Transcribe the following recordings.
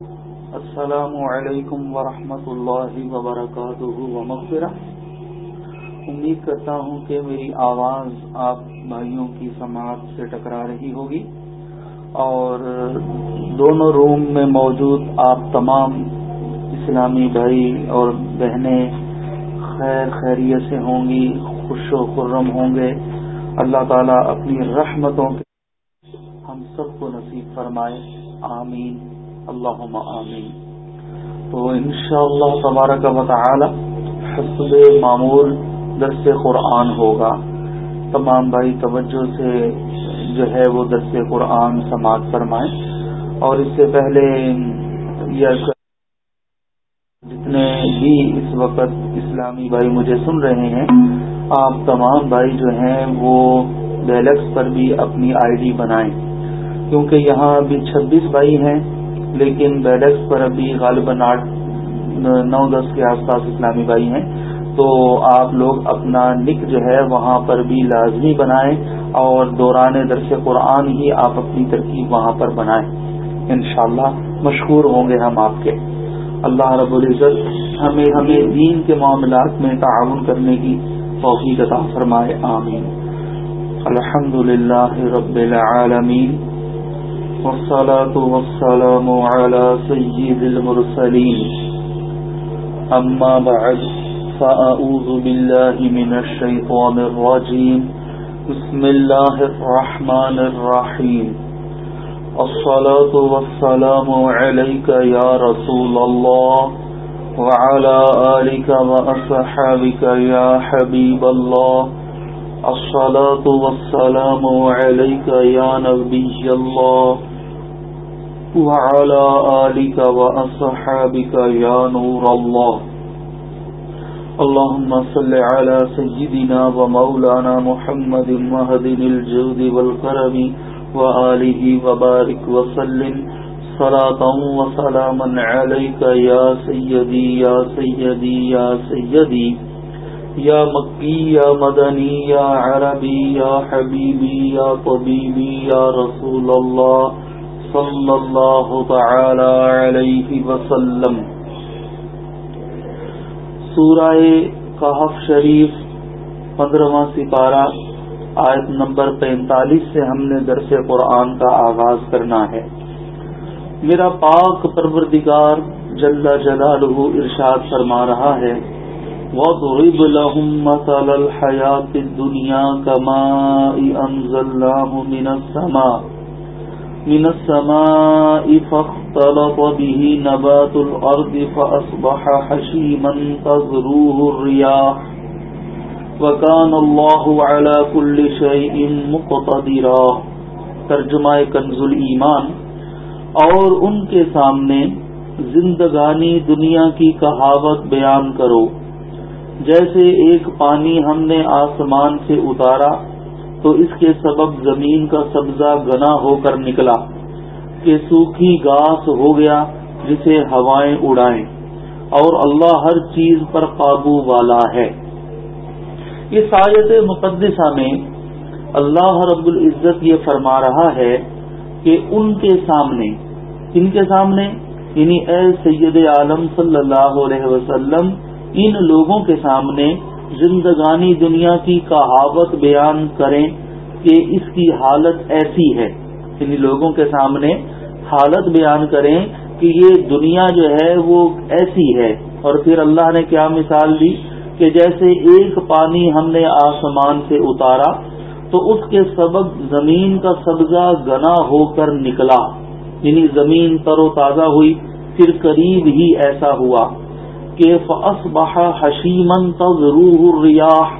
السلام علیکم ورحمۃ اللہ وبرکاتہ ومغفرہ۔ امید کرتا ہوں کہ میری آواز آپ بھائیوں کی سماعت سے ٹکرا رہی ہوگی۔ اور دونوں روم میں موجود آپ تمام اسلامی بھائی اور بہنیں خیر خیریت سے ہوں گی، خوش و خرم ہوں گے۔ اللہ تعالیٰ اپنی رحمتوں کے ہم سب کو نصیب فرمائے، آمین۔ اللہ آمین۔ تو انشاءاللہ اللہ تبارک و تعالی حسب معمول درس قرآن ہوگا۔ تمام بھائی توجہ سے جو ہے وہ درس قرآن سماعت فرمائیں۔ اور اس سے پہلے یہ جتنے بھی اس وقت اسلامی بھائی مجھے سن رہے ہیں، آپ تمام بھائی جو ہیں وہ ڈیلکس پر بھی اپنی آئی ڈی بنائیں۔ کیونکہ یہاں ابھی چھبیس بھائی ہیں۔ لیکن بیڈکس پر ابھی غالباً آٹھ، نو، دس کے آس پاس اسلامی بھائی ہیں۔ تو آپ لوگ اپنا نک جو ہے وہاں پر بھی لازمی بنائیں اور دوران درس قرآن ہی آپ اپنی ترکیب وہاں پر بنائیں۔ انشاءاللہ مشہور ہوں گے ہم آپ کے۔ اللہ رب العزت ہمیں ہمیں دین کے معاملات میں تعاون کرنے کی توفیق عطا فرمائے، آمین۔ الحمد للہ رب العالمین۔ والصلاة والسلام على سيد المرسلين. أما بعد، فأعوذ بالله من الشيطان الرجيم. بسم الله الرحمن الرحيم. الصلاة والسلام عليك يا رسول الله وعلى آلك وأصحابك يا حبيب الله. الصلاة والسلام عليك يا نبي الله. وعلى آلك وأصحابك يا نور الله. اللهم صل على سيدنا ومولانا محمد مهد الجود والكرم وآله وبارك وسلم. صلاة وسلاما عليك يا سيدي يا سيدي يا سيدي. يا مكي، يا مدني، يا عربي، يا حبيبي، يا طبيبي، يا رسول الله. صلی اللہ تعالی علیہ وسلم. سورہ کہف شریف پندرہواں سپارہ، آیت نمبر پینتالیس سے ہم نے درس قرآن کا آغاز کرنا ہے۔ میرا پاک پروردگار جل جلالہ ارشاد فرما رہا ہے، وَضْرِبْ لَهُمْ مَثَلَ الْحَيَاةِ الدُّنْيَا كَمَاءِ أَنزَلْنَاهُ مِنَ السَّمَاءِ۔ من السماء فاختلط به نبات الأرض فأصبح حشيما تذروه الرياح. وكان الله على كل شيء مقتدرا. ترجمہ کنز ایمان اور ان کے سامنے زندگانی دنیا کی کہاوت بیان کرو. جیسے ایک پانی ہم نے آسمان سے اتارا تو اس کے سبب زمین کا سبزہ گنا ہو کر نکلا کہ سوکھی گاس ہو گیا جسے ہوائیں اڑائیں اور اللہ ہر چیز پر قابو والا ہے۔ اس آیت مقدسہ میں اللہ رب العزت یہ فرما رہا ہے کہ ان کے سامنے، ان کے سامنے یعنی اے سید عالم صلی اللہ علیہ وسلم، ان لوگوں کے سامنے زندگانی دنیا کی کہاوت بیان کریں کہ اس کی حالت ایسی ہے۔ یعنی لوگوں کے سامنے حالت بیان کریں کہ یہ دنیا جو ہے وہ ایسی ہے۔ اور پھر اللہ نے کیا مثال دی کہ جیسے ایک پانی ہم نے آسمان سے اتارا، تو اس کے سبب زمین کا سبزہ گنا ہو کر نکلا۔ یعنی زمین تر و تازہ ہوئی، پھر قریب ہی ایسا ہوا۔ کہ فصبح حشیمن تضروح الریاح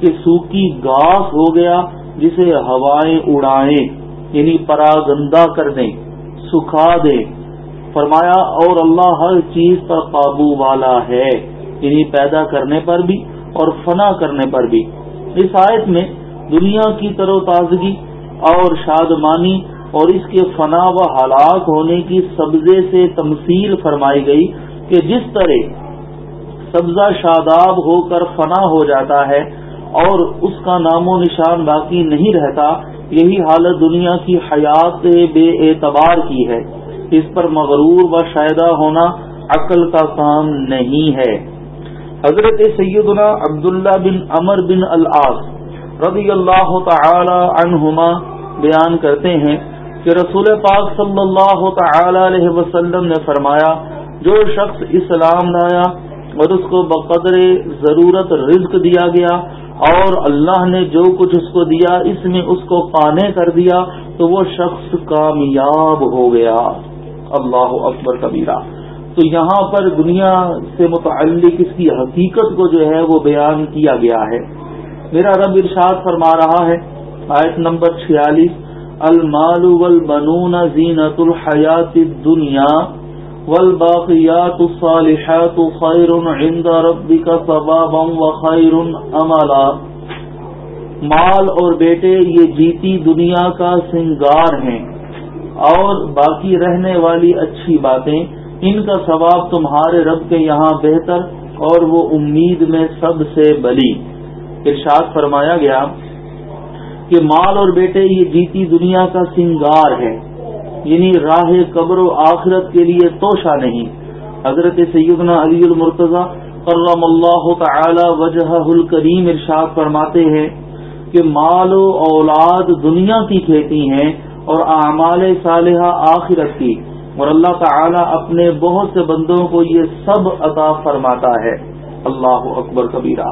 کہ سوکی گاس ہو گیا جسے ہوائیں اڑائیں یعنی پراگندہ کر دیں سکھا دیں فرمایا، اور اللہ ہر چیز پر قابو والا ہے یعنی پیدا کرنے پر بھی اور فنا کرنے پر بھی۔ اس آیت میں دنیا کی تر و تازگی اور شادمانی اور اس کے فنا و ہلاک ہونے کی سبزے سے تمثیل فرمائی گئی کہ جس طرح سبزہ شاداب ہو کر فنا ہو جاتا ہے اور اس کا نام و نشان باقی نہیں رہتا، یہی حالت دنیا کی حیات بے اعتبار کی ہے۔ اس پر مغرور و شائدہ ہونا عقل کا کام نہیں ہے۔ حضرت سیدنا عبداللہ بن امر بن العاص رضی اللہ تعالی عنہما بیان کرتے ہیں کہ رسول پاک صلی اللہ تعالی علیہ وسلم نے فرمایا، جو شخص اسلام لایا اور اس کو بقدر ضرورت رزق دیا گیا اور اللہ نے جو کچھ اس کو دیا، اس میں اس کو پانے کر دیا، تو وہ شخص کامیاب ہو گیا۔ اللہ اکبر کبیرہ۔ تو یہاں پر دنیا سے متعلق اس کی حقیقت کو جو ہے وہ بیان کیا گیا ہے۔ میرا رب ارشاد فرما رہا ہے، آیت نمبر چھیالیس، المال والبنون زینت الحیات الدنیا۔ والباقیات الصالحات خیر عند ربك ثوابا وخیر املا مال اور بیٹے، یہ جیتی دنیا کا سنگار ہیں۔ اور باقی رہنے والی اچھی باتیں، ان کا ثواب تمہارے رب کے یہاں بہتر اور وہ امید میں سب سے بلی۔ ارشاد فرمایا گیا کہ مال اور بیٹے، یہ جیتی دنیا کا سنگار ہے یعنی راہ قبر و آخرت کے لیے توشا نہیں۔ حضرت سیدنا علی المرتضی کرم اللہ تعالی وجہ الکریم ارشاد فرماتے ہیں کہ مال و اولاد دنیا کی کھیتی ہیں اور اعمال صالحہ آخرت کی۔ اور اللہ تعالی اپنے بہت سے بندوں کو یہ سب عطا فرماتا ہے۔ اللہ اکبر کبیرہ۔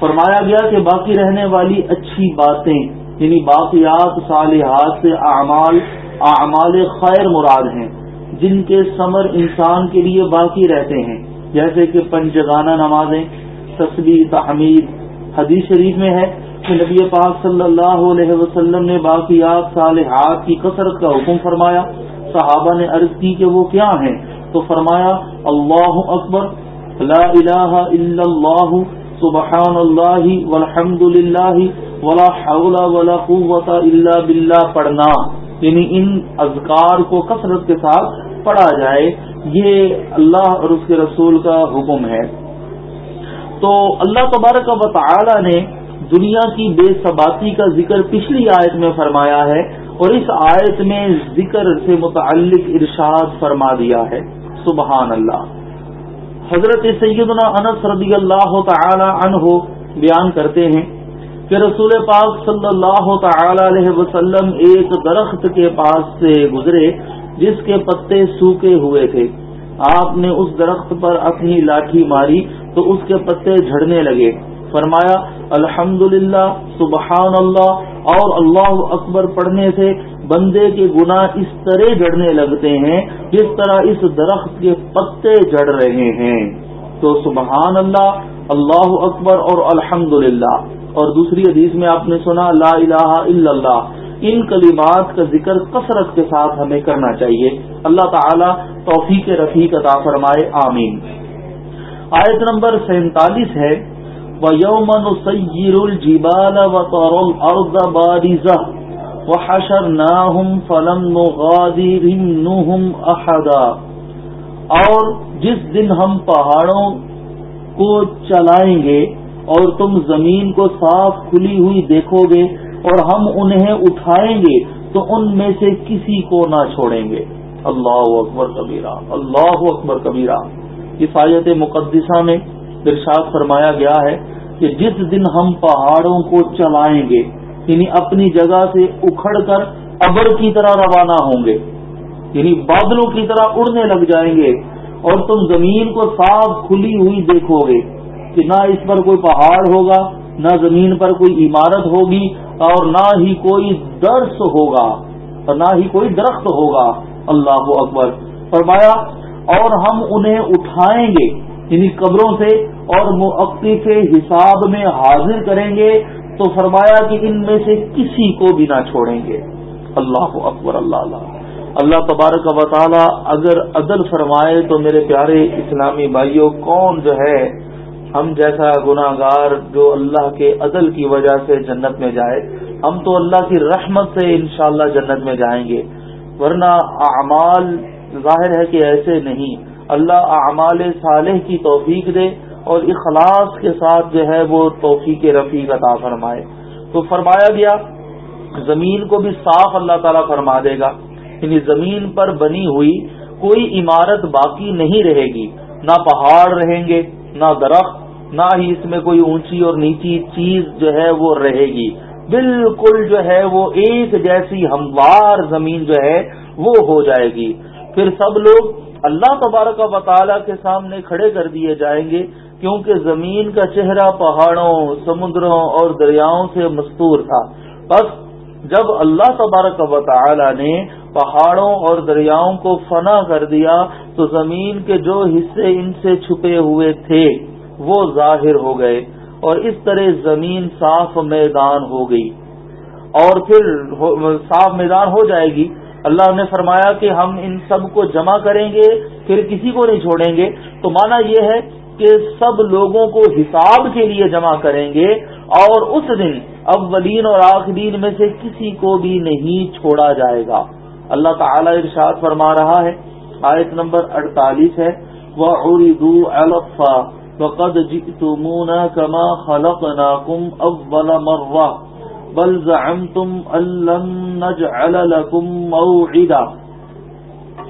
فرمایا گیا کہ باقی رہنے والی اچھی باتیں یعنی باقیات صالحات سے اعمال اعمال خیر مراد ہیں، جن کے ثمر انسان کے لیے باقی رہتے ہیں۔ جیسے کہ پنجگانہ نمازیں تصویر تحمید، حدیث شریف میں ہے کہ نبی پاک صلی اللہ علیہ وسلم نے باقیات صالحات کی کثرت کا حکم فرمایا۔ صحابہ نے عرض کی کہ وہ کیا ہیں؟ تو فرمایا، اللہ اکبر، لا الہ الا اللہ سبحان اللہ والحمد للہ ولا حول ولا قوت الا باللہ، پڑھنا۔ یعنی ان اذکار کو کثرت کے ساتھ پڑھا جائے، یہ اللہ اور اس کے رسول کا حکم ہے۔ تو اللہ تبارک و تعالی نے دنیا کی بے ثباتی کا ذکر پچھلی آیت میں فرمایا ہے اور اس آیت میں ذکر سے متعلق ارشاد فرما دیا ہے۔ سبحان اللہ۔ حضرت سیدنا انس رضی اللہ تعالی عنہ بیان کرتے ہیں۔ کہ رسول پاک صلی اللہ تعالی علیہ وسلم ایک درخت کے پاس سے گزرے جس کے پتے سوکھے ہوئے تھے۔ آپ نے اس درخت پر اپنی لاٹھی ماری تو اس کے پتے جھڑنے لگے۔ فرمایا الحمد سبحان اللہ اور اللہ اکبر پڑھنے سے بندے کے گناہ اس طرح جڑنے لگتے ہیں جس طرح اس درخت کے پتے جڑ رہے ہیں۔ تو سبحان اللہ اللہ اکبر اور الحمد اور دوسری حدیث میں آپ نے سنا، لا الہ الا اللہ۔ ان کلمات کا ذکر کثرت کے ساتھ ہمیں کرنا چاہیے۔ اللہ تعالی توفیق رفیق عطا فرمائے، آمین۔ آیت نمبر سینتالیس ہے و یومن سیر الجبال و طور الارض بارزہ وحشرناہم فلم نغادرنہم احدا اور جس دن ہم پہاڑوں کو چلائیں گے اور تم زمین کو صاف کھلی ہوئی دیکھو گے اور ہم انہیں اٹھائیں گے تو ان میں سے کسی کو نہ چھوڑیں گے۔ اللہ اکبر کبیرہ، اللہ اکبر کبیرہ۔ کفایت مقدسہ میں ارشاد فرمایا گیا ہے کہ جس دن ہم پہاڑوں کو چلائیں گے یعنی اپنی جگہ سے اکھڑ کر ابر کی طرح روانہ ہوں گے یعنی بادلوں کی طرح اڑنے لگ جائیں گے اور تم زمین کو صاف کھلی ہوئی دیکھو گے۔ کہ نہ اس پر کوئی پہاڑ ہوگا، نہ زمین پر کوئی عمارت ہوگی اور نہ ہی کوئی درس ہوگا، اور نہ ہی کوئی درخت ہوگا۔ اللہ اکبر۔ فرمایا، اور ہم انہیں اٹھائیں گے یعنی قبروں سے اور موقف حساب میں حاضر کریں گے۔ تو فرمایا کہ ان میں سے کسی کو بھی نہ چھوڑیں گے۔ اللہ اکبر، اللہ اللہ۔ اللہ تبارک و تعالی اگر عدل فرمائے تو میرے پیارے اسلامی بھائیوں کون جو ہے ہم جیسا گناہ گار جو اللہ کے عدل کی وجہ سے جنت میں جائے، ہم تو اللہ کی رحمت سے انشاءاللہ جنت میں جائیں گے۔ ورنہ اعمال ظاہر ہے کہ ایسے نہیں۔ اللہ اعمال صالح کی توفیق دے اور اخلاص کے ساتھ جو ہے وہ توفیق رفیق عطا فرمائے۔ تو فرمایا گیا، زمین کو بھی صاف اللہ تعالیٰ فرما دے گا۔ یعنی زمین پر بنی ہوئی کوئی عمارت باقی نہیں رہے گی۔ نہ پہاڑ رہیں گے نہ درخت، نہ ہی اس میں کوئی اونچی اور نیچی چیز جو ہے وہ رہے گی۔ بالکل جو ہے وہ ایک جیسی ہموار زمین جو ہے وہ ہو جائے گی۔ پھر سب لوگ اللہ تبارک و تعالیٰ کے سامنے کھڑے کر دیے جائیں گے، کیونکہ زمین کا چہرہ پہاڑوں، سمندروں اور دریاؤں سے مستور تھا۔ بس جب اللہ تبارک و تعالی نے پہاڑوں اور دریاؤں کو فنا کر دیا تو زمین کے جو حصے ان سے چھپے ہوئے تھے، وہ ظاہر ہو گئے اور اس طرح زمین صاف میدان ہو گئی۔ اور پھر صاف میدان ہو جائے گی۔ اللہ نے فرمایا کہ ہم ان سب کو جمع کریں گے، پھر کسی کو نہیں چھوڑیں گے۔ تو مانا یہ ہے کہ سب لوگوں کو حساب کے لیے جمع کریں گے اور اس دن اولین اور آخرین میں سے کسی کو بھی نہیں چھوڑا جائے گا۔ اللہ تعالی ارشاد فرما رہا ہے، آیت نمبر اڑتالیس ہے وہ اردو الفا فقد جئتمونا كما خلقناكم اول مره بل زعمتم ان لن نجعل لكم موعدا۔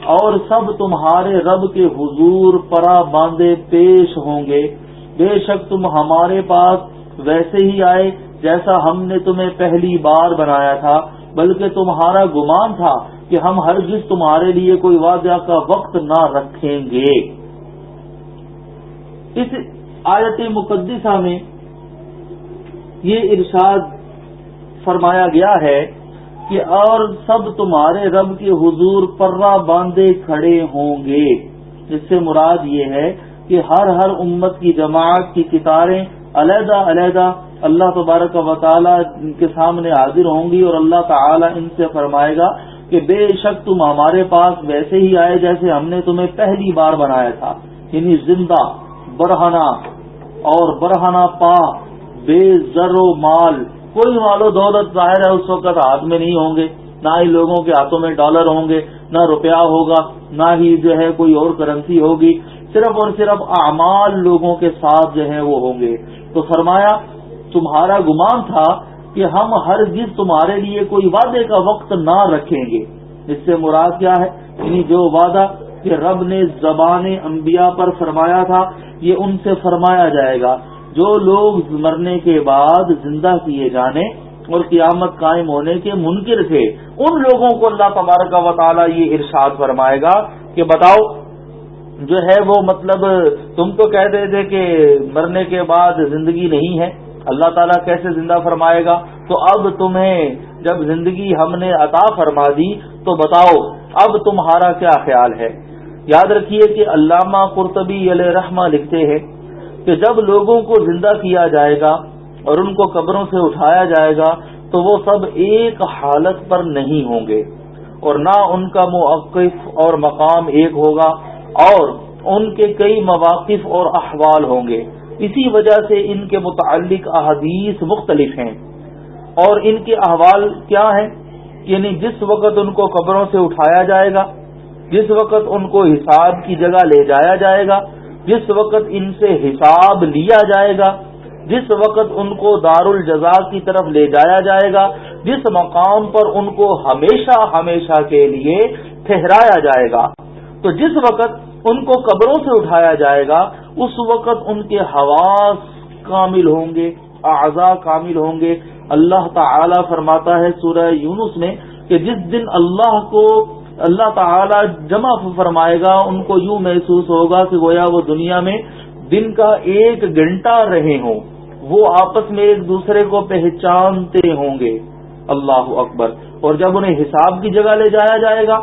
اور سب تمہارے رب کے حضور پرا باندھے پیش ہوں گے۔ بے شک تم ہمارے پاس ویسے ہی آئے جیسا ہم نے تمہیں پہلی بار بنایا تھا۔ بلکہ تمہارا گمان تھا کہ ہم ہر جس تمہارے لیے کوئی واضح کا وقت نہ رکھیں گے۔ اس آیت مقدسہ میں یہ ارشاد فرمایا گیا ہے کہ اور سب تمہارے رب کے حضور پرا باندھے کھڑے ہوں گے۔ جس سے مراد یہ ہے کہ ہر ہر امت کی جماعت کی کتاریں علیحدہ علیحدہ اللہ تبارک و تعالی کے سامنے حاضر ہوں گی اور اللہ تعالی ان سے فرمائے گا کہ بے شک تم ہمارے پاس ویسے ہی آئے جیسے ہم نے تمہیں پہلی بار بنایا تھا۔ یعنی زندہ برہنا اور برہنا پا، بے زر و مال۔ کوئی مال و دولت ظاہر ہے اس وقت ہاتھ میں نہیں ہوں گے۔ نہ ہی لوگوں کے ہاتھوں میں ڈالر ہوں گے، نہ روپیہ ہوگا، نہ ہی جو ہے کوئی اور کرنسی ہوگی۔ صرف اور صرف اعمال لوگوں کے ساتھ جو ہے وہ ہوں گے۔ تو فرمایا تمہارا گمان تھا کہ ہم ہر جس تمہارے لیے کوئی وعدے کا وقت نہ رکھیں گے۔ اس سے مراد کیا ہے؟ یعنی جو وعدہ کہ رب نے زبان انبیاء پر فرمایا تھا، یہ ان سے فرمایا جائے گا۔ جو لوگ مرنے کے بعد زندہ کیے جانے اور قیامت قائم ہونے کے منکر تھے، ان لوگوں کو اللہ تبارک و تعالیٰ یہ ارشاد فرمائے گا کہ بتاؤ، جو ہے وہ مطلب تم تو کہتے تھے کہ مرنے کے بعد زندگی نہیں ہے۔ اللہ تعالیٰ کیسے زندہ فرمائے گا؟ تو اب تمہیں جب زندگی ہم نے عطا فرما دی، تو بتاؤ، اب تمہارا کیا خیال ہے؟ یاد رکھیے کہ علامہ قرطبی علیہ رحمہ لکھتے ہیں کہ جب لوگوں کو زندہ کیا جائے گا اور ان کو قبروں سے اٹھایا جائے گا، تو وہ سب ایک حالت پر نہیں ہوں گے۔ اور نہ ان کا موقف اور مقام ایک ہوگا، اور ان کے کئی مواقف اور احوال ہوں گے۔ اسی وجہ سے ان کے متعلق احادیث مختلف ہیں۔ اور ان کے احوال کیا ہیں؟ یعنی جس وقت ان کو قبروں سے اٹھایا جائے گا، جس وقت ان کو حساب کی جگہ لے جایا جائے گا، جس وقت ان سے حساب لیا جائے گا، جس وقت ان کو دار الجزا کی طرف لے جایا جائے گا، جس مقام پر ان کو ہمیشہ ہمیشہ کے لیے ٹھہرایا جائے گا۔ تو جس وقت ان کو قبروں سے اٹھایا جائے گا اس وقت ان کے حواس کامل ہوں گے اعضا کامل ہوں گے۔ اللہ تعالی فرماتا ہے سورہ یونس میں کہ جس دن اللہ کو اللہ تعالی جمع فرمائے گا، ان کو یوں محسوس ہوگا کہ گویا وہ دنیا میں دن کا ایک گھنٹہ رہے ہوں۔ وہ آپس میں ایک دوسرے کو پہچانتے ہوں گے۔ اللہ اکبر۔ اور جب انہیں حساب کی جگہ لے جایا جائے گا،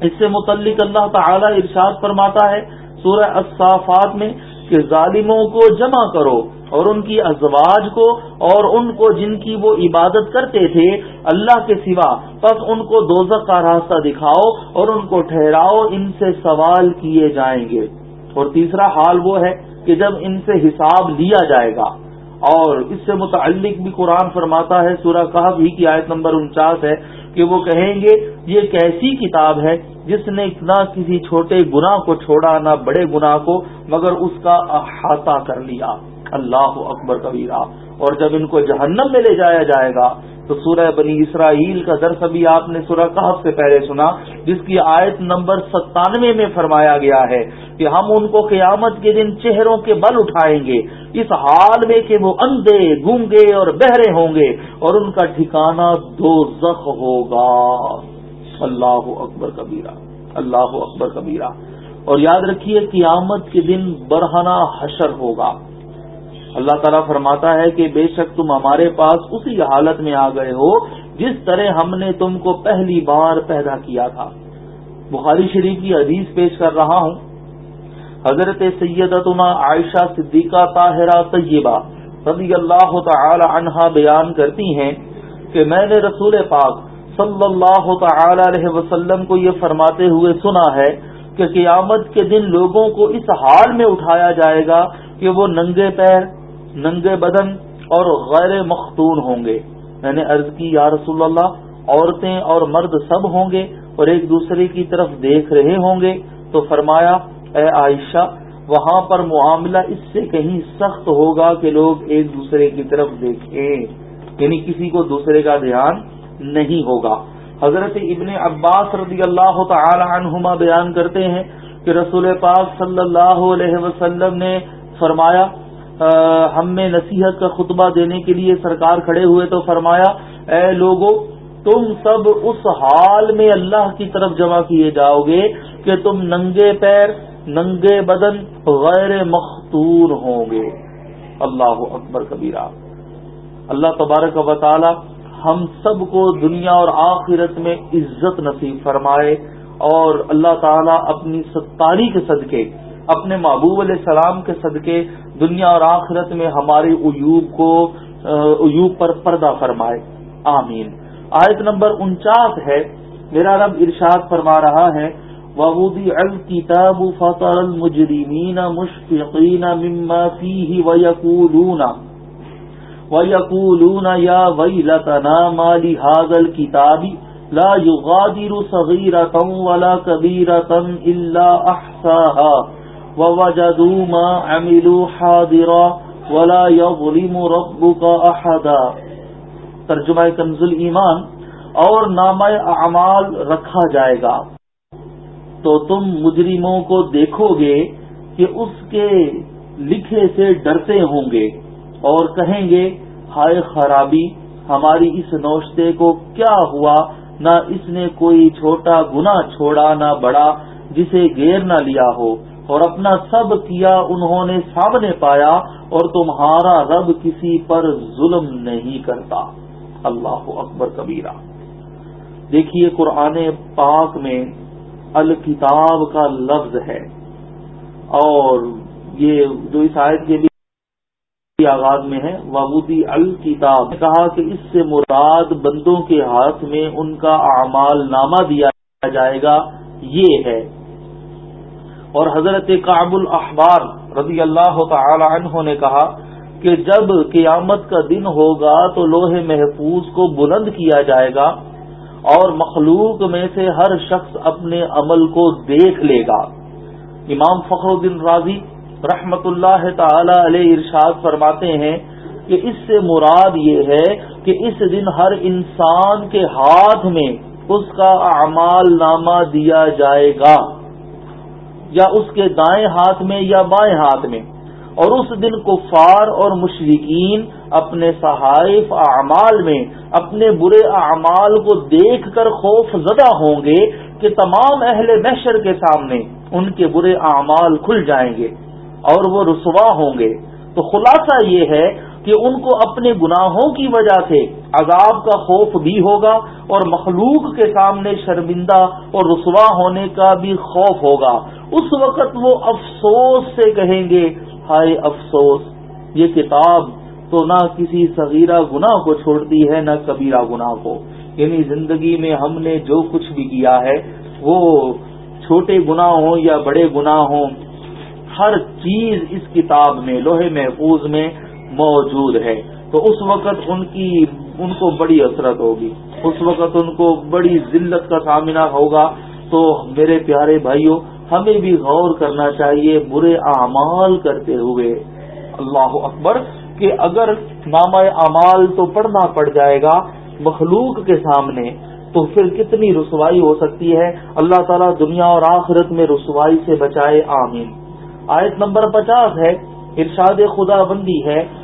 اس سے متعلق اللہ تعالی ارشاد فرماتا ہے سورہ الصافات میں کہ ظالموں کو جمع کرو اور ان کی ازواج کو اور ان کو جن کی وہ عبادت کرتے تھے اللہ کے سوا، بس ان کو دوزخ کا راستہ دکھاؤ اور ان کو ٹھہراؤ، ان سے سوال کیے جائیں گے۔ اور تیسرا حال وہ ہے کہ جب ان سے حساب لیا جائے گا اور اس سے متعلق بھی قرآن فرماتا ہے، سورہ کہب ہی کی آیت نمبر انچاس ہے کہ وہ کہیں گے، یہ کیسی کتاب ہے جس نے نہ کسی چھوٹے گناہ کو چھوڑا، نہ بڑے گناہ کو، مگر اس کا احاطہ کر لیا۔ اللہ اکبر کبیرہ۔ اور جب ان کو جہنم میں لے جایا جائے گا تو سورہ بنی اسرائیل کا درس ابھی آپ نے سورہ کہف سے پہلے سنا، جس کی آیت نمبر ستانوے میں فرمایا گیا ہے کہ ہم ان کو قیامت کے دن چہروں کے بل اٹھائیں گے، اس حال میں کہ وہ اندھے گونگے اور بہرے ہوں گے اور ان کا ٹھکانہ دو زخ ہوگا۔ اللہ اکبر کبیرہ، اللہ اکبر کبیرہ۔ اور یاد رکھیے، قیامت کے دن برہنا حشر ہوگا۔ اللہ تعالیٰ فرماتا ہے کہ بے شک تم ہمارے پاس اسی حالت میں آ گئے ہو جس طرح ہم نے تم کو پہلی بار پیدا کیا تھا۔ بخاری شریف کی حدیث پیش کر رہا ہوں۔ حضرت سیدتنا عائشہ صدیقہ طاہرہ طیبہ رضی اللہ تعالی عنہا بیان کرتی ہیں کہ میں نے رسول پاک صلی اللہ تعالی علیہ وسلم کو یہ فرماتے ہوئے سنا ہے کہ قیامت کے دن لوگوں کو اس حال میں اٹھایا جائے گا کہ وہ ننگے پیر ننگے بدن اور غیر مختون ہوں گے۔ میں نے عرض کی، یا رسول اللہ، عورتیں اور مرد سب ہوں گے اور ایک دوسرے کی طرف دیکھ رہے ہوں گے۔ تو فرمایا، اے عائشہ، وہاں پر معاملہ اس سے کہیں سخت ہوگا کہ لوگ ایک دوسرے کی طرف دیکھیں۔ یعنی کسی کو دوسرے کا دھیان نہیں ہوگا۔ حضرت ابن عباس رضی اللہ تعالی عنہما بیان کرتے ہیں کہ رسول پاک صلی اللہ علیہ وسلم نے فرمایا ہم میں نصیحت کا خطبہ دینے کے لیے سرکار کھڑے ہوئے تو فرمایا، اے لوگو، تم سب اس حال میں اللہ کی طرف جمع کیے جاؤ گے کہ تم ننگے پیر، ننگے بدن، غیر مختور ہوں گے۔ اللہ اکبر کبیرہ۔ اللہ تبارک و تعالی ہم سب کو دنیا اور آخرت میں عزت نصیب فرمائے اور اللہ تعالیٰ اپنی ستاری کے صدقے اپنے محبوب علیہ السلام کے صدقے دنیا اور آخرت میں ہمارے ایوب کو ایوب پر پردہ فرمائے۔ آمین۔ آیت نمبر انچاس ہے۔ میرا رب ارشاد فرما رہا ہے وبودی الکتاب فطر المجرمین مشفقین مما فیہ ویقولون ویقولون یا ویلتنا ما لهذا الكتاب لا يغادر صغيرة ولا كبيرة إلا أحساها وَوَجَدُوا مَا عَمِلُوا حَاضِرًا وَلَا يَظْلِمُ رَبُّكَ أَحَدًا۔ ترجمہ کنز ایمان، اور نامہ اعمال رکھا جائے گا۔ تو تم مجرموں کو دیکھو گے کہ اس کے لکھے سے ڈرتے ہوں گے اور کہیں گے، ہائے خرابی، ہماری اس نوشتے کو کیا ہوا؟ نہ اس نے کوئی چھوٹا گنا چھوڑا، نہ بڑا، جسے گیر نہ لیا ہو۔ اور اپنا سب کیا انہوں نے سامنے پایا اور تمہارا رب کسی پر ظلم نہیں کرتا۔ اللہ اکبر کبیرہ۔ دیکھیے قرآن پاک میں الکتاب کا لفظ ہے۔ اور یہ جو اس آیت کے بھی آغاز میں ہے وابودی الکتاب نے کہا کہ اس سے مراد بندوں کے ہاتھ میں ان کا اعمال نامہ دیا جائے گا۔ یہ ہے اور حضرت کعب الاحبار رضی اللہ تعالی عنہ نے کہا کہ جب قیامت کا دن ہوگا تو لوہے محفوظ کو بلند کیا جائے گا اور مخلوق میں سے ہر شخص اپنے عمل کو دیکھ لے گا۔ امام فخر الدین راضی رحمت اللہ تعالی علیہ ارشاد فرماتے ہیں کہ اس سے مراد یہ ہے کہ اس دن ہر انسان کے ہاتھ میں اس کا اعمال نامہ دیا جائے گا۔ یا اس کے دائیں ہاتھ میں یا بائیں ہاتھ میں، اور اس دن کفار اور مشرقین اپنے صحائف اعمال میں، اپنے برے اعمال کو دیکھ کر خوف زدہ ہوں گے کہ تمام اہل محشر کے سامنے ان کے برے اعمال کھل جائیں گے اور وہ رسوا ہوں گے۔ تو خلاصہ یہ ہے کہ ان کو اپنے گناہوں کی وجہ سے عذاب کا خوف بھی ہوگا اور مخلوق کے سامنے شرمندہ اور رسوا ہونے کا بھی خوف ہوگا۔ اس وقت وہ افسوس سے کہیں گے، ہائے افسوس، یہ کتاب تو نہ کسی صغیرہ گناہ کو چھوڑتی ہے، نہ کبیرہ گناہ کو۔ یعنی زندگی میں ہم نے جو کچھ بھی کیا ہے، وہ چھوٹے گناہ ہوں یا بڑے گناہ ہوں ہر چیز اس کتاب میں، لوہے محفوظ میں موجود ہے تو اس وقت ان کی ان کو بڑی اثرت ہوگی۔ اس وقت ان کو بڑی ذلت کا سامنا ہوگا۔ تو میرے پیارے بھائیوں، ہمیں بھی غور کرنا چاہیے، برے اعمال کرتے ہوئے۔ اللہ اکبر، کہ اگر نامہ اعمال تو پڑھنا پڑ جائے گا مخلوق کے سامنے، تو پھر کتنی رسوائی ہو سکتی ہے؟ اللہ تعالیٰ دنیا اور آخرت میں رسوائی سے بچائے، آمین۔ آیت نمبر پچاس ہے، ارشاد خدا بندی ہے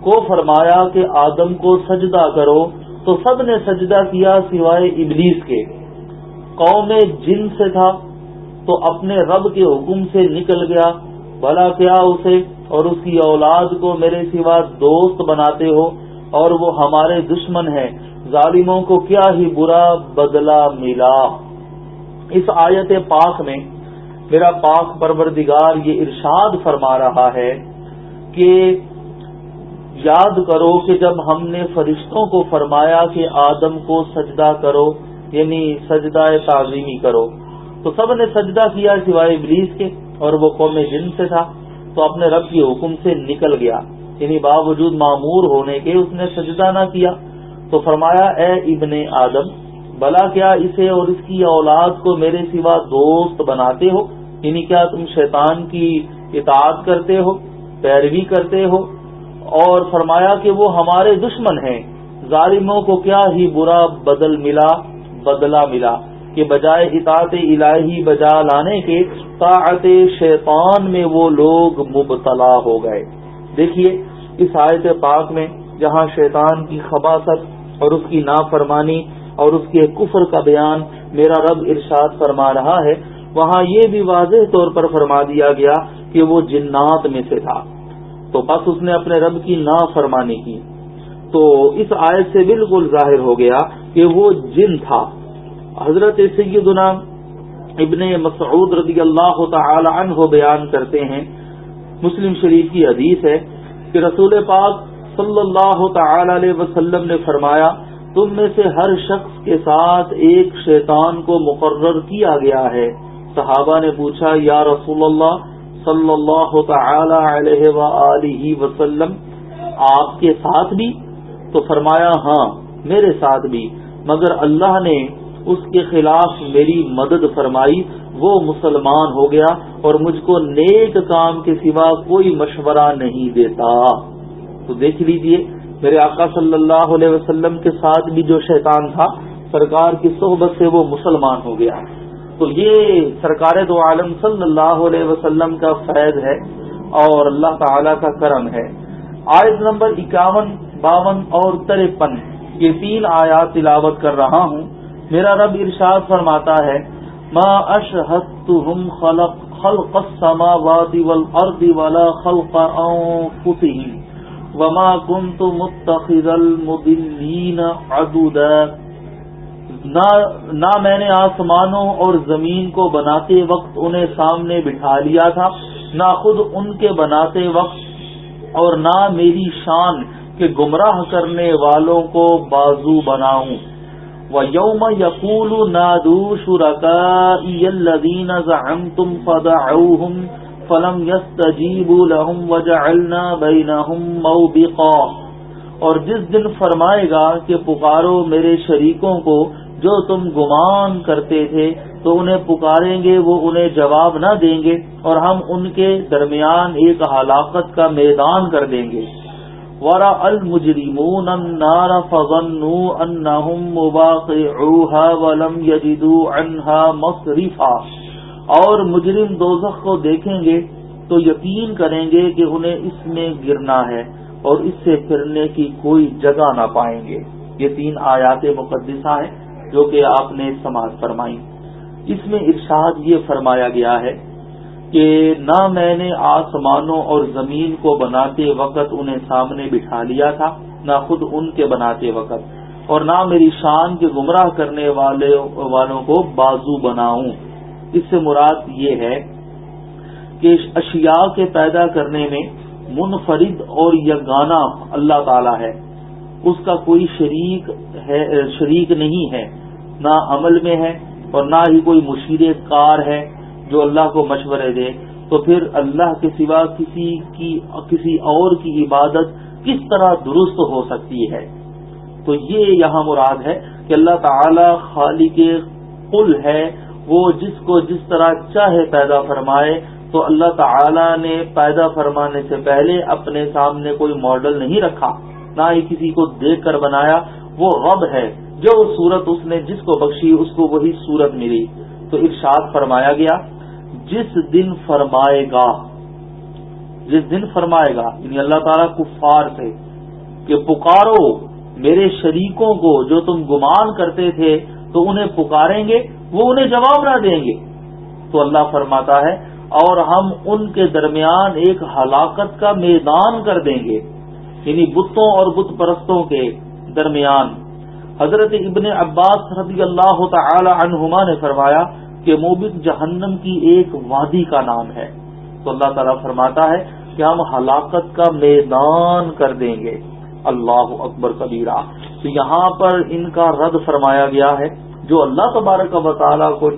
کو فرمایا کہ آدم کو سجدہ کرو، تو سب نے سجدہ کیا سوائے ابلیس کے۔ قوم جن سے تھا، تو اپنے رب کے حکم سے نکل گیا۔ بھلا کیا اسے؟ اور اس کی اولاد کو میرے سوا دوست بناتے ہو، اور وہ ہمارے دشمن ہیں۔ ظالموں کو کیا ہی برا بدلہ ملا۔ اس آیت پاک میں میرا پاک پروردگار یہ ارشاد فرما رہا ہے کہ یاد کرو کہ جب ہم نے فرشتوں کو فرمایا کہ آدم کو سجدہ کرو یعنی سجدہ تعظیمی کرو، تو سب نے سجدہ کیا سوائے ابلیس کے، اور وہ قوم جن سے تھا، تو اپنے رب کے حکم سے نکل گیا۔ یعنی باوجود معمور ہونے کے اس نے سجدہ نہ کیا۔ تو فرمایا، اے ابن آدم، بلا کیا اسے اور اس کی اولاد کو میرے سوا دوست بناتے ہو؟ یعنی کیا تم شیطان کی اطاعت کرتے ہو، پیروی کرتے ہو؟ اور فرمایا کہ وہ ہمارے دشمن ہیں۔ ظالموں کو کیا ہی برا بدل ملا بدلا ملا۔ کہ بجائے اطاعت الہی بجا لانے کے، طاعت شیطان میں وہ لوگ مبتلا ہو گئے۔ دیکھیے، اس آیت پاک میں جہاں شیطان کی خباست اور اس کی نافرمانی اور اس کے کفر کا بیان میرا رب ارشاد فرما رہا ہے، وہاں یہ بھی واضح طور پر فرما دیا گیا کہ وہ جنات میں سے تھا۔ تو بس اس نے اپنے رب کی نا فرمانی کی۔ تو اس آیت سے بالکل ظاہر ہو گیا کہ وہ جن تھا۔ حضرت سیدنا ابن مسعود رضی اللہ تعالی عنہ بیان کرتے ہیں۔ مسلم شریف کی حدیث ہے کہ رسول پاک صلی اللہ تعالی علیہ وسلم نے فرمایا، تم میں سے ہر شخص کے ساتھ ایک شیطان کو مقرر کیا گیا ہے۔ صحابہ نے پوچھا، یا رسول اللہ صلی اللہ تعالی علیہ وآلہ وسلم، آپ کے ساتھ بھی؟ تو فرمایا ہاں میرے ساتھ بھی۔ مگر اللہ نے اس کے خلاف میری مدد فرمائی، وہ مسلمان ہو گیا اور مجھ کو نیک کام کے سوا کوئی مشورہ نہیں دیتا۔ تو دیکھ لیجیے، میرے آقا صلی اللہ علیہ وسلم کے ساتھ بھی جو شیطان تھا، سرکار کی صحبت سے وہ مسلمان ہو گیا۔ تو یہ سرکار دو عالم صلی اللہ علیہ وسلم کا فیض ہے اور اللہ تعالی کا کرم ہے۔ آیت نمبر اکاون، باون اور ترپن، یہ تین آیات تلاوت کر رہا ہوں۔ میرا رب ارشاد فرماتا ہے، ما اشہدتہم خلق خلق السماوات والارض ولا خلق انفسهم وما كنت متخذ المضلین عدودا نہ میں نے آسمانوں اور زمین کو بناتے وقت انہیں سامنے بٹھا لیا تھا، نہ خود ان کے بناتے وقت اور نہ میری شان کے گمراہ کرنے والوں کو بازو بناؤں۔ و یوم یقول نادو شرکین تم فدا فلم یس تجیب الحم وجعلنا بینہم موبقا۔ اور جس دن فرمائے گا کہ پکارو میرے شریکوں کو جو تم گمان کرتے تھے تو انہیں پکاریں گے، وہ انہیں جواب نہ دیں گے اور ہم ان کے درمیان ایک ہلاکت کا میدان کر دیں گے۔ ورا المجرمون النار فظنوا انهم مواقعوها ولم يجدوا عنها مصرفا۔ اور مجرم دوزخ کو دیکھیں گے تو یقین کریں گے کہ انہیں اس میں گرنا ہے۔ اور اس سے پھرنے کی کوئی جگہ نہ پائیں گے۔ یہ تین آیات مقدسہ ہیں جو کہ آپ نے سماعت فرمائی۔ اس میں ارشاد یہ فرمایا گیا ہے کہ نہ میں نے آسمانوں اور زمین کو بناتے وقت انہیں سامنے بٹھا لیا تھا، نہ خود ان کے بناتے وقت، اور نہ میری شان کے گمراہ کرنے والے والوں کو بازو بناؤں۔ اس سے مراد یہ ہے کہ اشیاء کے پیدا کرنے میں منفرد اور یگانہ اللہ تعالی ہے۔ اس کا کوئی شریک ہے، شریک نہیں ہے، نہ عمل میں ہے اور نہ ہی کوئی مشیر کار ہے جو اللہ کو مشورے دے۔ تو پھر اللہ کے سوا کسی کی، کسی اور کی عبادت کس طرح درست ہو سکتی ہے؟ تو یہ یہاں مراد ہے کہ اللہ تعالی خالق قل ہے، وہ جس کو جس طرح چاہے پیدا فرمائے تو اللہ تعالی نے پیدا فرمانے سے پہلے اپنے سامنے کوئی ماڈل نہیں رکھا، نہ ہی کسی کو دیکھ کر بنایا۔ وہ رب ہے، جو صورت اس نے جس کو بخشی، اس کو وہی صورت ملی۔ تو ارشاد فرمایا گیا، جس دن فرمائے گا، جس دن فرمائے گا یعنی اللہ تعالیٰ کفار سے، کہ پکارو میرے شریکوں کو جو تم گمان کرتے تھے، تو انہیں پکاریں گے، وہ انہیں جواب نہ دیں گے۔ تو اللہ فرماتا ہے اور ہم ان کے درمیان ایک ہلاکت کا میدان کر دیں گے یعنی بتوں اور بت پرستوں کے درمیان۔ حضرت ابن عباس رضی اللہ تعالی عنہما نے فرمایا کہ موبک جہنم کی ایک وادی کا نام ہے۔ تو اللہ تعالیٰ فرماتا ہے کہ ہم ہلاکت کا میدان کر دیں گے۔ اللہ اکبر کبیرہ۔ تو یہاں پر ان کا رد فرمایا گیا ہے، جو اللہ تبارک و تعالیٰ کو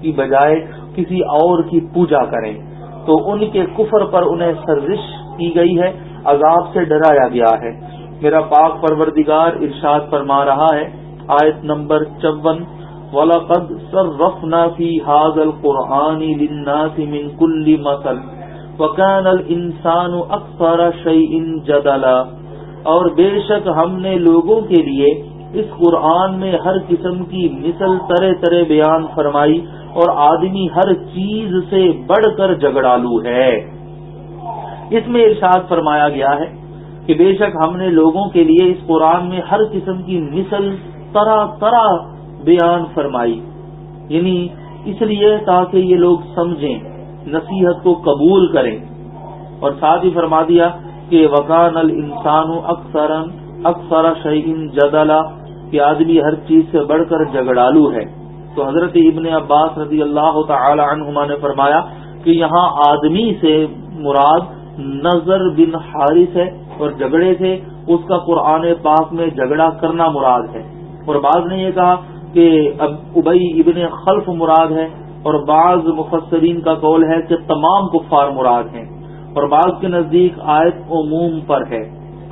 کی بجائے کسی اور کی پوجا کریں۔ تو ان کے کفر پر انہیں سرزش کی گئی ہے، عذاب سے ڈرایا گیا ہے۔ میرا پاک پروردگار ارشاد فرما رہا ہے، آیت نمبر چون۔ وَلَقَدْ صَرَّفْنَا فِي هَذَا الْقُرْآنِ لِلنَّاسِ مِنْ كُلِّ مَثَلٍ۔ وَكَانَ الْإِنسَانُ أَكْثَرَ شَيْءٍ جَدَلًا۔ اور بے شک ہم نے لوگوں کے لیے اس قرآن میں ہر قسم کی مثل طرح طرح بیان فرمائی۔ اور آدمی ہر چیز سے بڑھ کر جگڑالو ہے۔ اس میں ارشاد فرمایا گیا ہے کہ بے شک ہم نے لوگوں کے لیے اس قرآن میں ہر قسم کی مثل طرح طرح بیان فرمائی یعنی اس لیے تاکہ یہ لوگ سمجھیں، نصیحت کو قبول کریں۔ اور ساتھ ہی فرما دیا کہ وکان الانسان اکثر اکثر شعین جدلا، کہ آدمی ہر چیز سے بڑھ کر جگڑالو ہے۔ تو حضرت ابن عباس رضی اللہ تعالی عنہما نے فرمایا کہ یہاں آدمی سے مراد نظر بن حارث ہے اور جھگڑے تھے اس کا قرآن پاک میں جھگڑا کرنا مراد ہے اور بعض نے یہ کہا کہ اب ابئی ابن خلف مراد ہے اور بعض مفسرین کا قول ہے کہ تمام کفار مراد ہیں اور بعض کے نزدیک آیت عموم پر ہے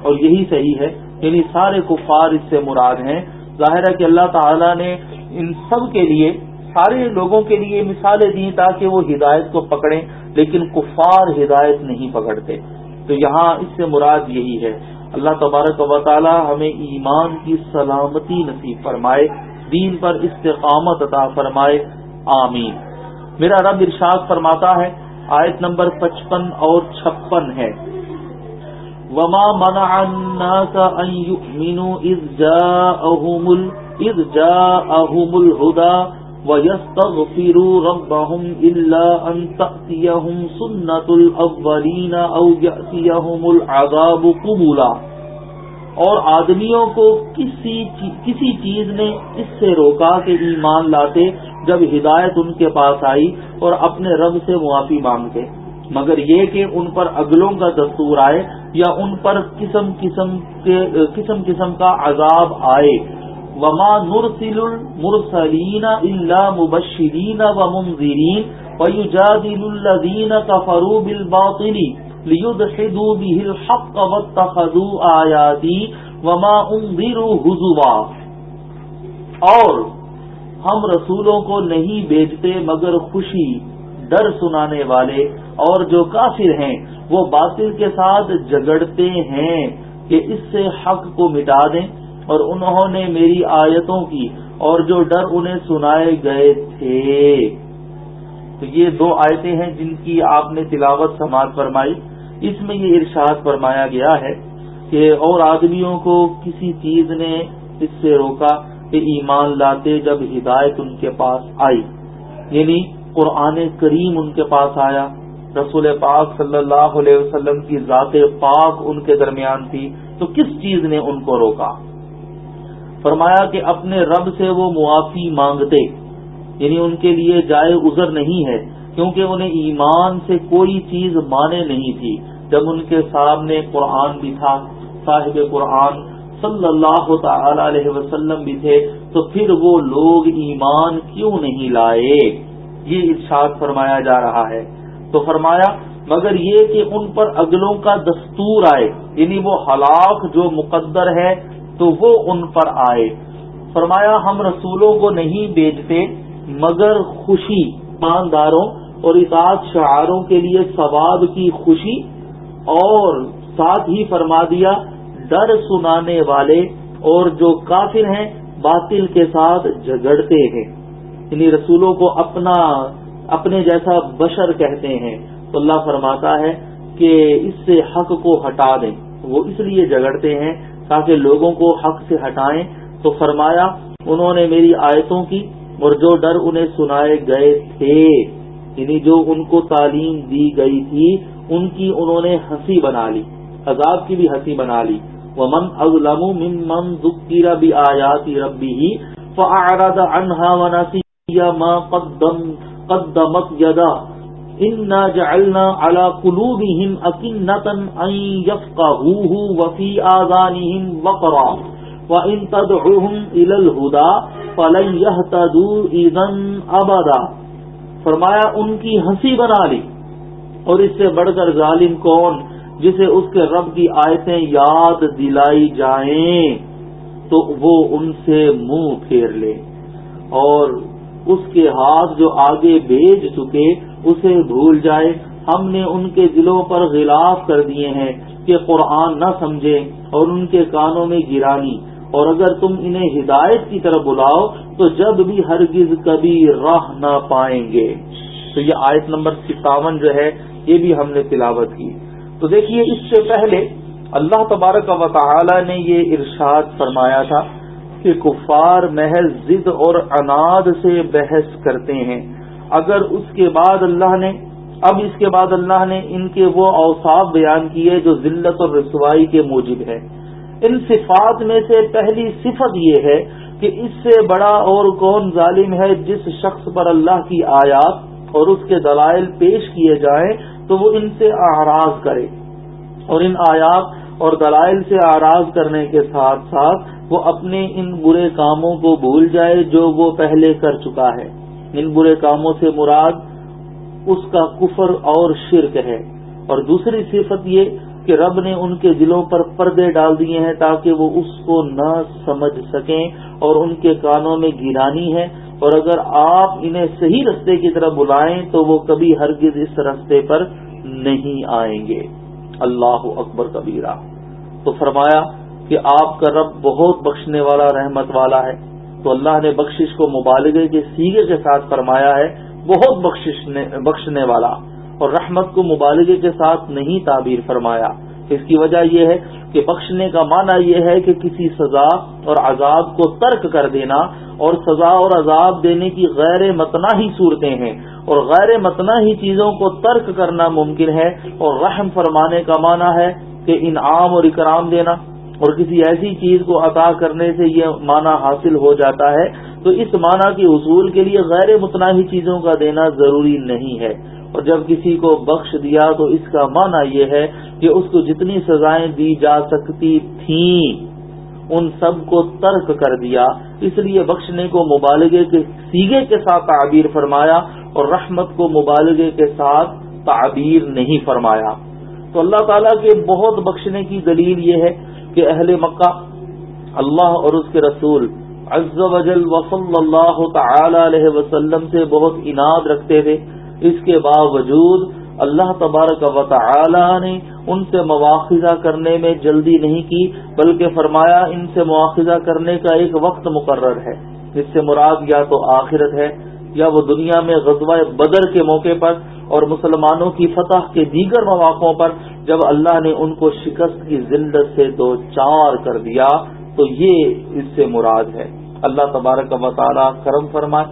اور یہی صحیح ہے یعنی سارے کفار اس سے مراد ہیں۔ ظاہر ہے کہ اللہ تعالی نے ان سب کے لیے، سارے لوگوں کے لیے مثالیں دی تاکہ وہ ہدایت کو پکڑیں، لیکن کفار ہدایت نہیں پکڑتے۔ تو یہاں اس سے مراد یہی ہے۔ اللہ تبارک و تعالی ہمیں ایمان کی سلامتی نصیب فرمائے، دین پر استقامت عطا فرمائے۔ آمین۔ میرا رب ارشاد فرماتا ہے، آیت نمبر پچپن اور چھپن ہے۔ وما منع الناس ان يؤمنوا اذ جاءهم ال... اذ جاءهم الهدى وَيَسْتَغْفِرُوا رَبَّهُمْ إِلَّا أَن تَأْتِيَهُمْ سُنَّةُ الْأَوَّلِينَ أَوْ يَأْتِيَهُمُ الْعَذَابُ قُبُولًا اور آدمیوں کو کسی چیز, کسی چیز نے اس سے روکا کہ ایمان لاتے جب ہدایت ان کے پاس آئی اور اپنے رب سے معافی مانگتے۔ مگر یہ کہ ان پر اگلوں کا دستور آئے یا ان پر قسم قسم کے، قسم قسم کا عذاب آئے۔ وما نرسل المرسلین الا مبشرین ومنذرین ويجادل الذين كفروا بالباطل ليدحضوا به الحق واتخذوا آياتي وما انذروا هزوا۔ اور ہم رسولوں کو نہیں بیچتے مگر خوشی، ڈر سنانے والے اور جو کافر ہیں وہ باطل کے ساتھ جگڑتے ہیں کہ اس سے حق کو مٹا دیں۔ اور انہوں نے میری آیتوں کی اور جو ڈر انہیں سنائے گئے تھے۔ تو یہ دو آیتیں ہیں جن کی آپ نے تلاوت سماعت فرمائی۔ اس میں یہ ارشاد فرمایا گیا ہے کہ اور آدمیوں کو کسی چیز نے اس سے روکا کہ ایمان لاتے جب ہدایت ان کے پاس آئی۔ یعنی قرآن کریم ان کے پاس آیا۔ رسول پاک صلی اللہ علیہ وسلم کی ذات پاک ان کے درمیان تھی، تو کس چیز نے ان کو روکا؟ فرمایا کہ اپنے رب سے وہ معافی مانگتے یعنی ان کے لیے جائے عذر نہیں ہے، کیونکہ انہیں ایمان سے کوئی چیز مانے نہیں تھی۔ جب ان کے سامنے قرآن بھی تھا، صاحب قرآن صلی اللہ تعالی علیہ وسلم بھی تھے، تو پھر وہ لوگ ایمان کیوں نہیں لائے؟ یہ ارشاد فرمایا جا رہا ہے۔ تو فرمایا، مگر یہ کہ ان پر اگلوں کا دستور آئے یعنی وہ ہلاک جو مقدر ہے، تو وہ ان پر آئے۔ فرمایا، ہم رسولوں کو نہیں بیچتے، مگر خوشی، ایمانداروں اور اطاعت شعاروں کے لیے ثواب کی خوشی، اور ساتھ ہی فرما دیا، ڈر سنانے والے اور جو کافر ہیں، باطل کے ساتھ جھگڑتے ہیں۔ یعنی رسولوں کو اپنا اپنے جیسا بشر کہتے ہیں۔ تو اللہ فرماتا ہے کہ اس سے حق کو ہٹا دیں۔ وہ اس لیے جگڑتے ہیں تاکہ لوگوں کو حق سے ہٹائیں۔ تو فرمایا، انہوں نے میری آیتوں کی اور جو ڈر انہیں سنائے گئے تھے یعنی جو ان کو تعلیم دی گئی تھی، ان کی انہوں نے ہنسی بنا لی، عذاب کی بھی ہنسی بنا لی۔ وہ من ازلم ممن ذکر بھی آیاتی ربی ہی عنها ونسی ما قدم قدمت یدا. انا جعلنا على قلوبهم اكنة ان يفقهوه وفي آذانهم وقرا. وان تدعوهم الى الهدى فلن يهتدوا اذا ابدا فرمایا، ان کی ہنسی بنا لی اور اس سے بڑھ کر ظالم کون جسے اس کے رب کی آیتیں یاد دلائی جائیں تو وہ ان سے منہ پھیر لے اور اس کے ہاتھ جو آگے بھیج چکے اسے بھول جائے۔ ہم نے ان کے دلوں پر غلاف کر دیے ہیں کہ قرآن نہ سمجھے اور ان کے کانوں میں گرانی اور اگر تم انہیں ہدایت کی طرف بلاؤ، تو جب بھی ہرگز کبھی راہ نہ پائیں گے۔ تو یہ آیت نمبر ستاون جو ہے، یہ بھی ہم نے تلاوت کی۔ تو دیکھیے، اس سے پہلے اللہ تبارک و تعالی نے یہ ارشاد فرمایا تھا۔ کہ کفار محض ضد اور اناد سے بحث کرتے ہیں۔ اگر اس کے بعد اللہ نے، اب اس کے بعد اللہ نے ان کے وہ اوصاف بیان کیے جو ذلت اور رسوائی کے موجب ہے ان صفات میں سے پہلی صفت یہ ہے کہ اس سے بڑا اور کون ظالم ہے جس شخص پر اللہ کی آیات اور اس کے دلائل پیش کیے جائیں تو وہ ان سے آراز کرے۔ اور ان آیات اور دلائل سے آراز کرنے کے ساتھ ساتھ وہ اپنے ان برے کاموں کو بھول جائے جو وہ پہلے کر چکا ہے۔ ان برے کاموں سے مراد اس کا کفر اور شرک ہے۔ اور دوسری صفت یہ کہ رب نے ان کے دلوں پر پردے ڈال دیے ہیں تاکہ وہ اس کو نہ سمجھ سکیں اور ان کے کانوں میں گرانی ہے۔ اور اگر آپ انہیں صحیح رستے کی طرف بلائیں تو وہ کبھی ہرگز اس رستے پر نہیں آئیں گے۔ اللہ اکبر کبیرہ۔ تو فرمایا کہ آپ کا رب بہت بخشنے والا، رحمت والا ہے۔ تو اللہ نے بخشش کو مبالغے کے سیگے کے ساتھ فرمایا ہے، بہت بخشنے والا۔ اور رحمت کو مبالغے کے ساتھ نہیں تعبیر فرمایا۔ اس کی وجہ یہ ہے کہ بخشنے کا معنی یہ ہے کہ کسی سزا اور عذاب کو ترک کر دینا اور سزا اور عذاب دینے کی غیر متنا ہی صورتیں ہیں۔ اور غیر متنا ہی چیزوں کو ترک کرنا ممکن ہے اور رحم فرمانے کا معنی ہے کہ انعام اور اکرام دینا اور کسی ایسی چیز کو عطا کرنے سے یہ معنی حاصل ہو جاتا ہے تو اس معنی کے حصول کے لیے غیر متناہی چیزوں کا دینا ضروری نہیں ہے اور جب کسی کو بخش دیا تو اس کا معنی یہ ہے کہ اس کو جتنی سزائیں دی جا سکتی تھیں۔ ان سب کو ترک کر دیا۔ اس لیے بخشنے کو مبالغے کے سیگے کے ساتھ تعبیر فرمایا اور رحمت کو مبالغے کے ساتھ تعبیر نہیں فرمایا۔ تو اللہ تعالیٰ کے بہت بخشنے کی دلیل یہ ہے کہ اہل مکہ اللہ اور اس کے رسول عز و جل وصل اللہ تعالی علیہ وسلم سے بہت اناد رکھتے تھے۔ اس کے باوجود اللہ تبارک و تعالی نے ان سے مواخذہ کرنے میں جلدی نہیں کی، بلکہ فرمایا ان سے مواخذہ کرنے کا ایک وقت مقرر ہے، جس سے مراد یا تو آخرت ہے، یا وہ دنیا میں غزوہ بدر کے موقع پر اور مسلمانوں کی فتح کے دیگر مواقعوں پر جب اللہ نے ان کو شکست کی ذلت سے دو چار کر دیا، تو یہ اس سے مراد ہے۔ اللہ تبارک و تعالی کرم فرمائے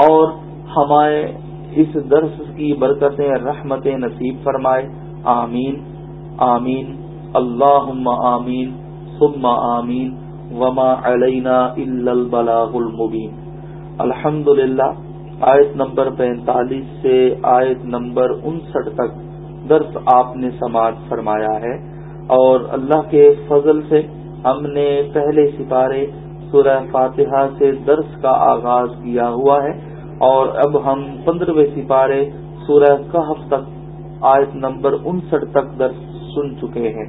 اور ہمارے اس درس کی برکتیں رحمت نصیب فرمائے۔ آمین آمین اللہ آمین، ثم آمین، وما علینا البلاغ المبین۔ الحمد للہ آیت نمبر پینتالیس سے آیت نمبر انسٹھ تک درس آپ نے سماعت فرمایا ہے۔ اور اللہ کے فضل سے ہم نے پہلے سپارے سورہ فاتحہ سے درس کا آغاز کیا ہوا ہے۔ اور اب ہم پندرہویں سپارے سورہ کہف تک، آیت نمبر انسٹھ تک درس سن چکے ہیں۔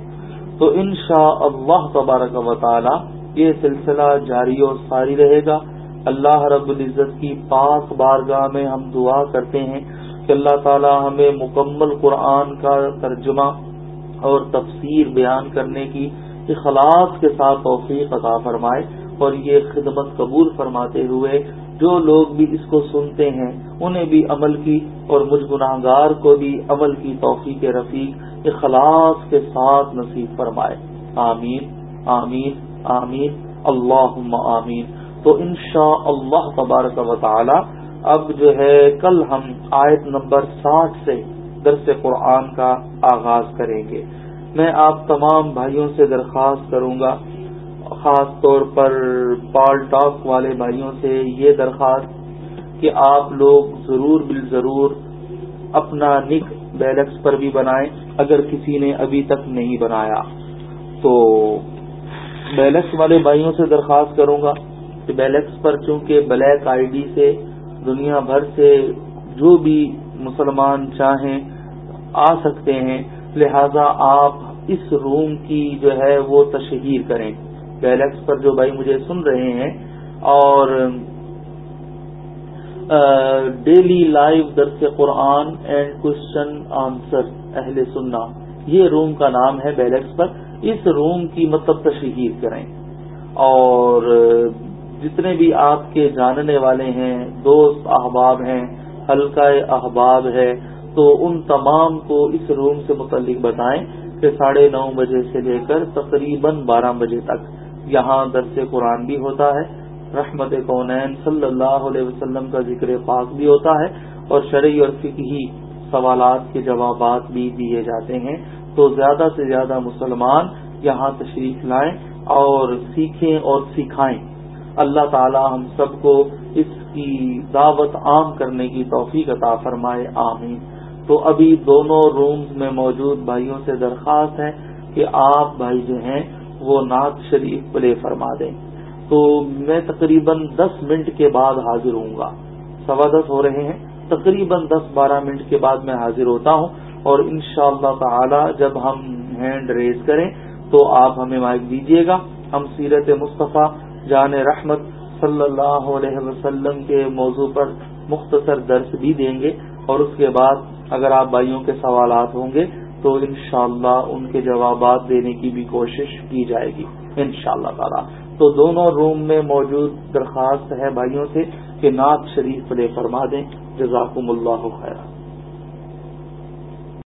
تو ان شاء اللہ تبارک و تعالی یہ سلسلہ جاری اور ساری رہے گا۔ اللہ رب العزت کی پاک بارگاہ میں ہم دعا کرتے ہیں کہ اللہ تعالی ہمیں مکمل قرآن کا ترجمہ اور تفسیر بیان کرنے کی اخلاص کے ساتھ توفیق عطا فرمائے اور یہ خدمت قبول فرماتے ہوئے جو لوگ بھی اس کو سنتے ہیں، انہیں بھی عمل کی اور مجھ گناہ گار کو بھی عمل کی توفیق رفیق، اخلاص کے ساتھ نصیب فرمائے۔ آمین آمین آمین اللہ آمین۔ تو انشاء اللہ تبارک و تعالی، اب جو ہے کل ہم آیت نمبر ساٹھ سے درس قرآن کا آغاز کریں گے۔ میں آپ تمام بھائیوں سے درخواست کروں گا خاص طور پر پال ٹاک والے بھائیوں سے یہ درخواست کہ آپ لوگ ضرور بال ضرور اپنا نک بیلکس پر بھی بنائیں، اگر کسی نے ابھی تک نہیں بنایا۔ تو بیلکس والے بھائیوں سے درخواست کروں گا کہ بیلکس پر چونکہ بلیک آئی ڈی سے، دنیا بھر سے جو بھی مسلمان چاہیں آ سکتے ہیں، لہذا آپ اس روم کی جو ہے وہ تشہیر کریں۔ بیلکس پر جو بھائی مجھے سن رہے ہیں اور ڈیلی لائیو درس قرآن اینڈ کوشچن آنسر اہل سننا۔ یہ روم کا نام ہے بیلکس پر۔ اس روم کی مطلب تشہیر کریں۔ اور، جتنے بھی آپ کے جاننے والے ہیں، دوست احباب ہیں، حلقہ احباب ہے، تو ان تمام کو اس روم سے متعلق بتائیں کہ ساڑھے نو بجے سے لے کر تقریباً بارہ بجے تک۔ یہاں درس قرآن بھی ہوتا ہے، رحمت کونین صلی اللہ علیہ وسلم کا ذکر پاک بھی ہوتا ہے اور شرعی اور فقہی سوالات کے جوابات بھی دیے جاتے ہیں۔ تو زیادہ سے زیادہ مسلمان یہاں تشریف لائیں اور سیکھیں اور سکھائیں۔ اللہ تعالی ہم سب کو اس کی دعوت عام کرنے کی توفیق عطا فرمائے، آمین۔ تو ابھی دونوں رومز میں موجود بھائیوں سے درخواست ہے کہ آپ بھائی جو ہیں وہ نعت شریف پلے فرما دیں۔ تو میں تقریباً دس منٹ کے بعد حاضر ہوں گا۔ سوا دس ہو رہے ہیں۔ تقریباً دس بارہ منٹ کے بعد میں حاضر ہوتا ہوں۔ اور ان شاء اللہ تعالی جب ہم ہینڈ ریز کریں تو آپ ہمیں مائک دیجیے گا۔ ہم سیرت مصطفیٰ جان رحمت صلی اللہ علیہ وسلم کے موضوع پر مختصر درس بھی دیں گے۔ اور اس کے بعد اگر آپ بھائیوں کے سوالات ہوں گے تو انشاءاللہ ان کے جوابات دینے کی بھی کوشش کی جائے گی، انشاءاللہ شاء تعالی۔ تو دونوں روم میں موجود درخواست ہے بھائیوں سے کہ نعت شریف پلے فرما دیں۔ جزاکم اللہ خیر